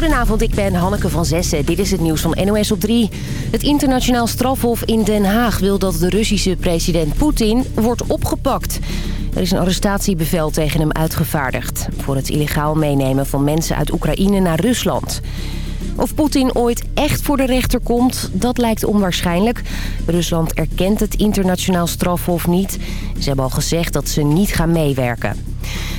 Goedenavond, ik ben Hanneke van Zessen. Dit is het nieuws van NOS op 3. Het internationaal strafhof in Den Haag wil dat de Russische president Poetin wordt opgepakt. Er is een arrestatiebevel tegen hem uitgevaardigd... voor het illegaal meenemen van mensen uit Oekraïne naar Rusland. Of Poetin ooit echt voor de rechter komt, dat lijkt onwaarschijnlijk. Rusland erkent het internationaal strafhof niet. Ze hebben al gezegd dat ze niet gaan meewerken.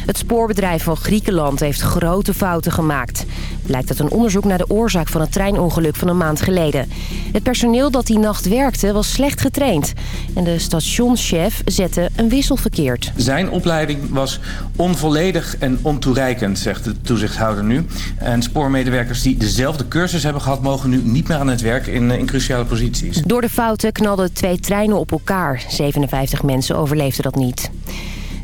Het spoorbedrijf van Griekenland heeft grote fouten gemaakt. Blijkt uit een onderzoek naar de oorzaak van het treinongeluk van een maand geleden. Het personeel dat die nacht werkte was slecht getraind. En de stationschef zette een wissel verkeerd. Zijn opleiding was onvolledig en ontoereikend, zegt de toezichthouder nu. En spoormedewerkers die dezelfde cursus hebben gehad... mogen nu niet meer aan het werk in, in cruciale posities. Door de fouten knalden twee treinen op elkaar. 57 mensen overleefden dat niet.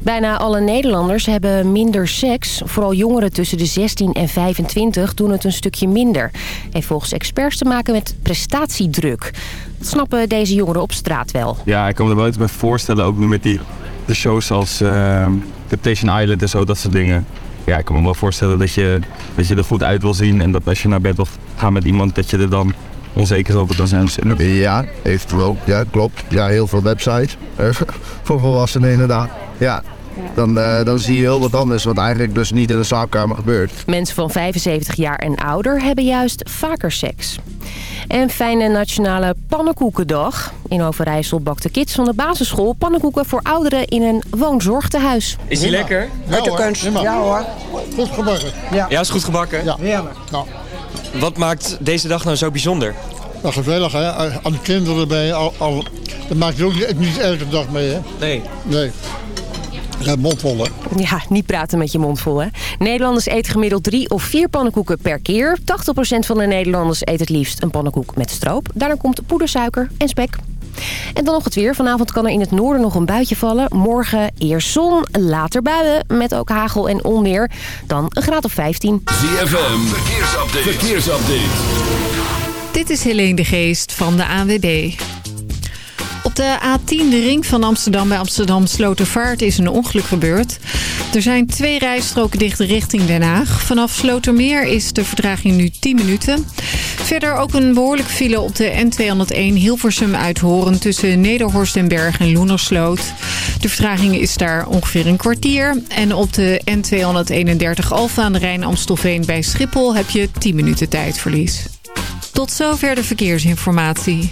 Bijna alle Nederlanders hebben minder seks. Vooral jongeren tussen de 16 en 25 doen het een stukje minder. Heeft volgens experts te maken met prestatiedruk. Dat snappen deze jongeren op straat wel. Ja, ik kan me er wel iets bij voorstellen. Ook nu met die de shows als uh, Island en zo, dat soort dingen. Ja, ik kan me wel voorstellen dat je, dat je er goed uit wil zien. En dat als je naar bed wil gaan met iemand, dat je er dan onzeker over kan zijn. Ja, eventueel. Ja, klopt. Ja, heel veel websites. voor volwassenen inderdaad. Ja, dan, uh, dan zie je heel wat anders wat eigenlijk dus niet in de slaapkamer gebeurt. Mensen van 75 jaar en ouder hebben juist vaker seks. En fijne nationale pannenkoekendag. In Overijssel bakte kids van de basisschool pannenkoeken voor ouderen in een woonzorgtehuis. Is die lekker? Uit de kunst. Ja hoor. Goed gebakken. Ja, ja is goed gebakken? Ja. Heerlijk. Nou. Wat maakt deze dag nou zo bijzonder? Nou, gezellig hè. Aan de kinderen erbij. Al, al, dat maakt je ook niet elke dag mee hè. Nee. Nee. Ja, mondvol, hè? Ja, niet praten met je mond vol, hè? Nederlanders eten gemiddeld drie of vier pannenkoeken per keer. 80% van de Nederlanders eet het liefst een pannenkoek met stroop. Daarna komt poedersuiker en spek. En dan nog het weer. Vanavond kan er in het noorden nog een buitje vallen. Morgen eerst zon, later buien met ook hagel en onweer. Dan een graad of 15. ZFM, verkeersupdate. verkeersupdate. Dit is Helene de Geest van de ANWB. De A10, de ring van Amsterdam bij Amsterdam Slotervaart, is een ongeluk gebeurd. Er zijn twee rijstroken dicht richting Den Haag. Vanaf Slotermeer is de vertraging nu 10 minuten. Verder ook een behoorlijk file op de N201 Hilversum uit Horen... tussen Nederhorst en Berg en Loenersloot. De vertraging is daar ongeveer een kwartier. En op de N231 Alfa aan de Rijn Amstelveen bij Schiphol... heb je 10 minuten tijdverlies. Tot zover de verkeersinformatie.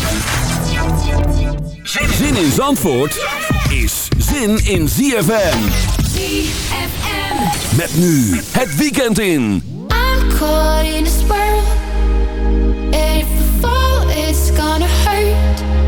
Zin in Zandvoort is zin in ZFM. ZFM. Met nu het weekend in. I'm caught in a spell. If the fall is gonna hurt.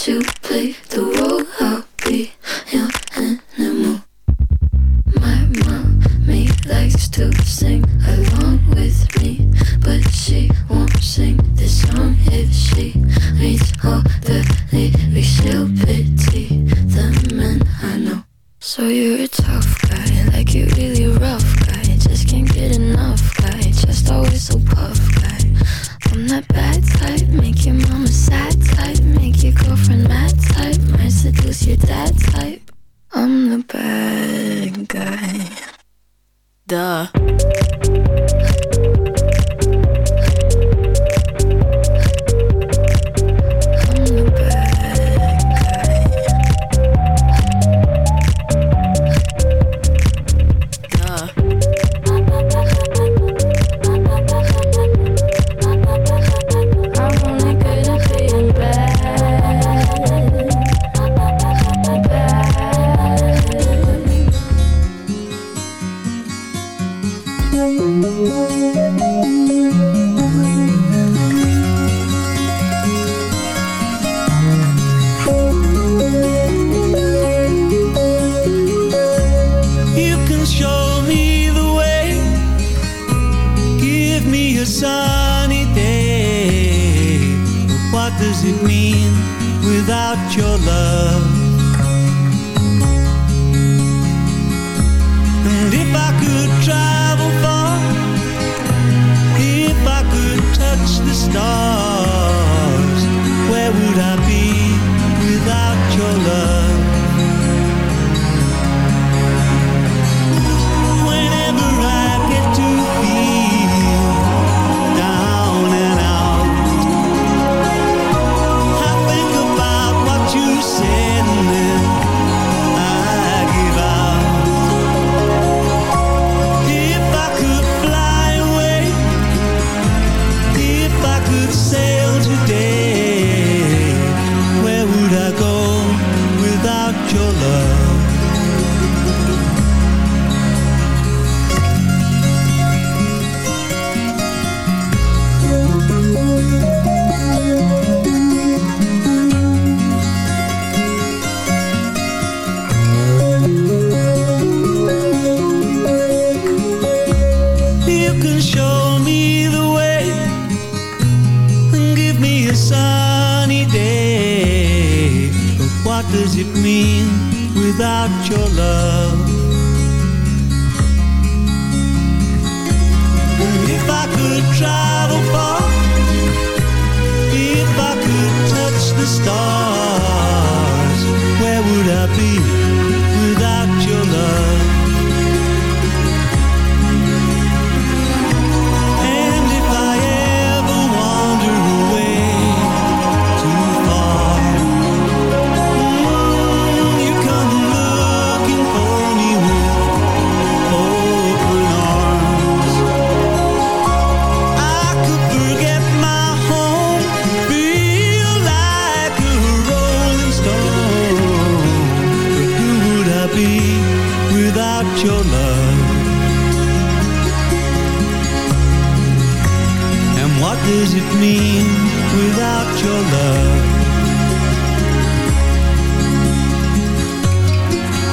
two.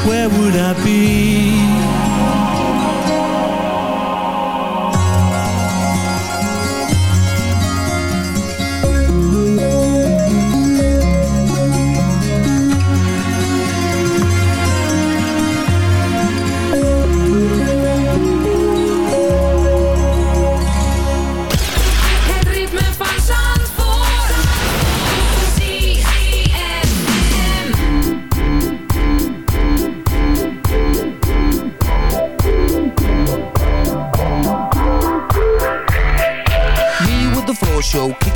where would I be?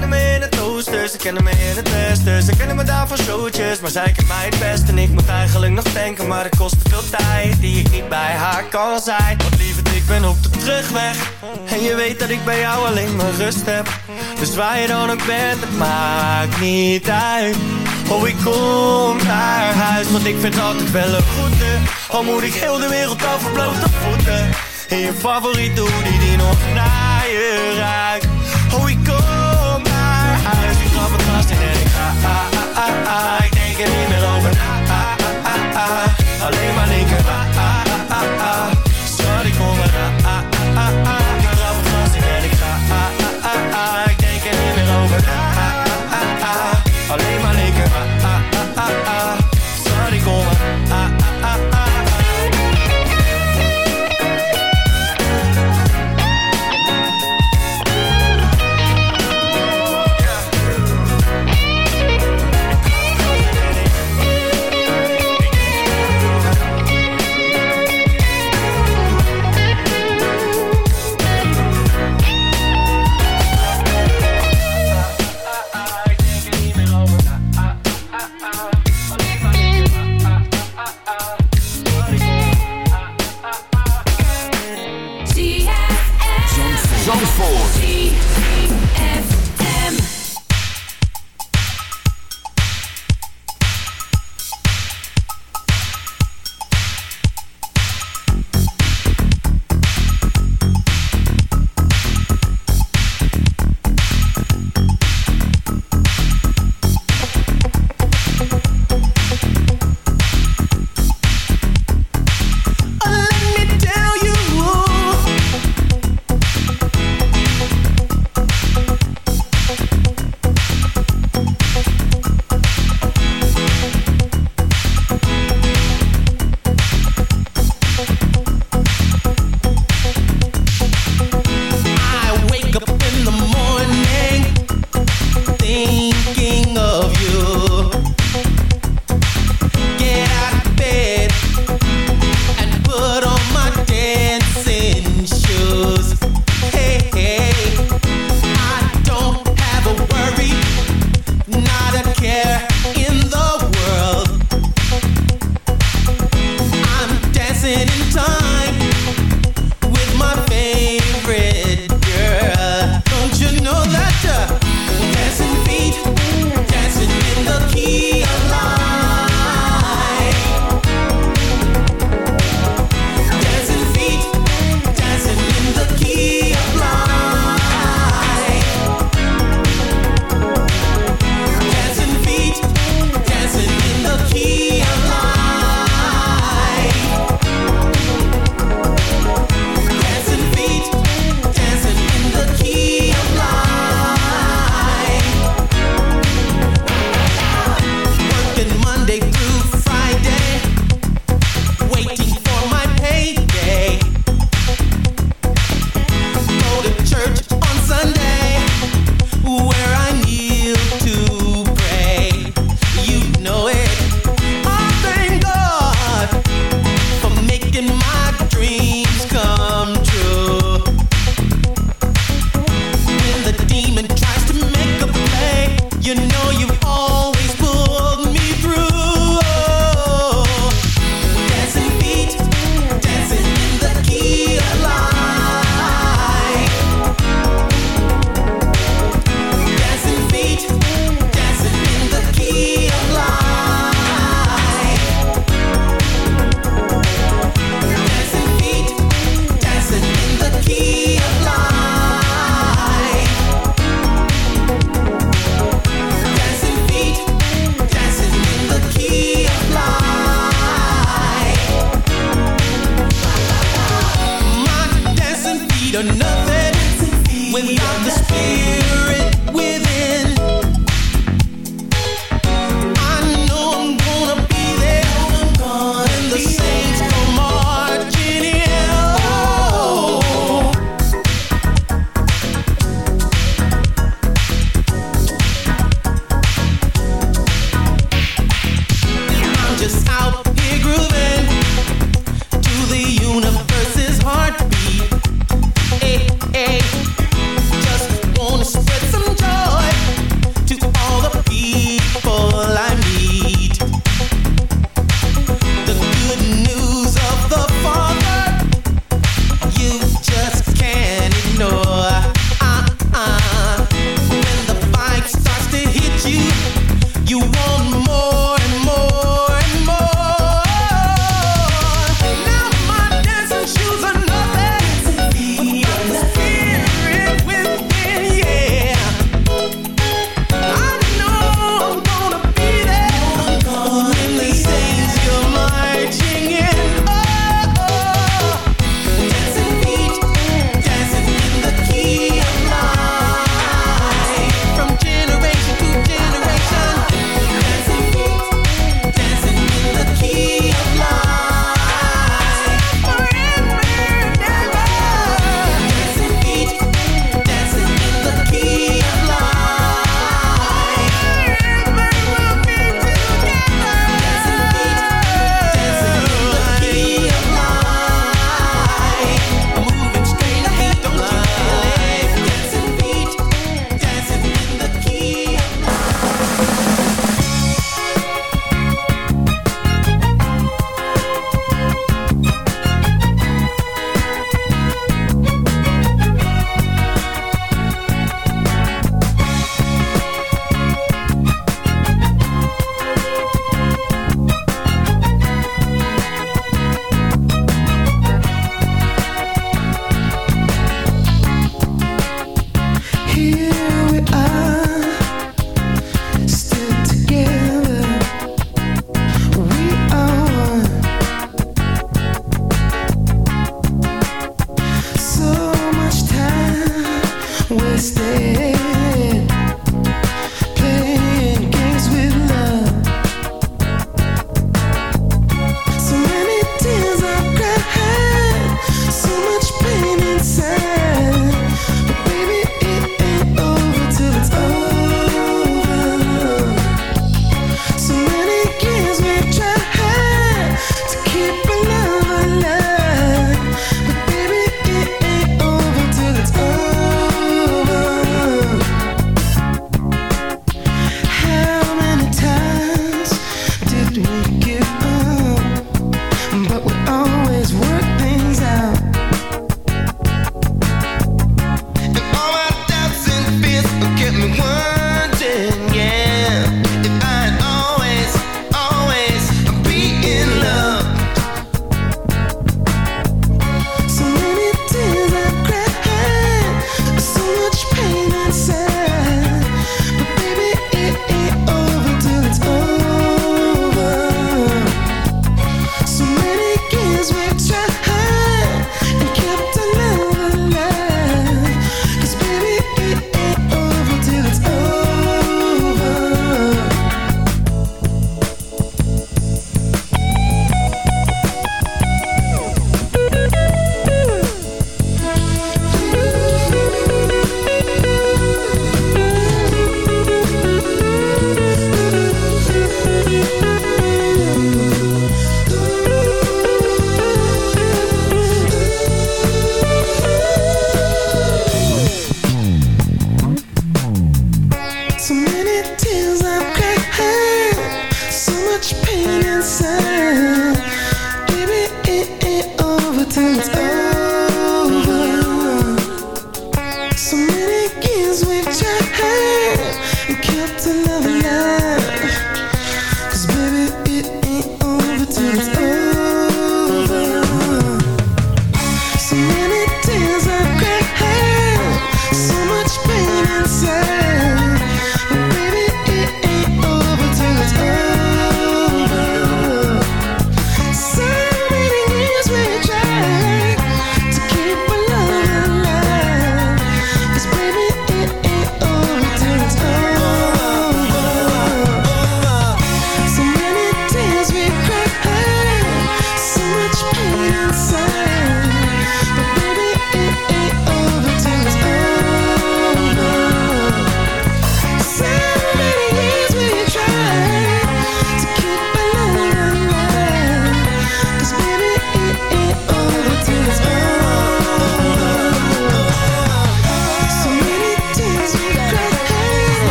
kennen me in het oosten, ze kennen me in het westen. Ze kennen me daar van showtjes, maar zij kennen mij het best. En ik moet eigenlijk nog denken, maar het kost veel tijd Die ik niet bij haar kan zijn. Want lieverd, ik ben op de terugweg. En je weet dat ik bij jou alleen maar rust heb. Dus waar je dan ook bent, het maakt niet uit. Oh, ik kom naar huis, want ik vind altijd wel een goede Al moet ik heel de wereld over blote voeten. In je favoriet doe die die nog naar je raakt Oh, ik kom alleen maar linker.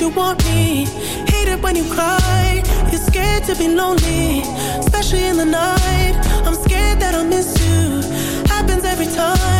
you want me. Hate it when you cry. You're scared to be lonely Especially in the night. I'm scared that I'll miss you. Happens every time.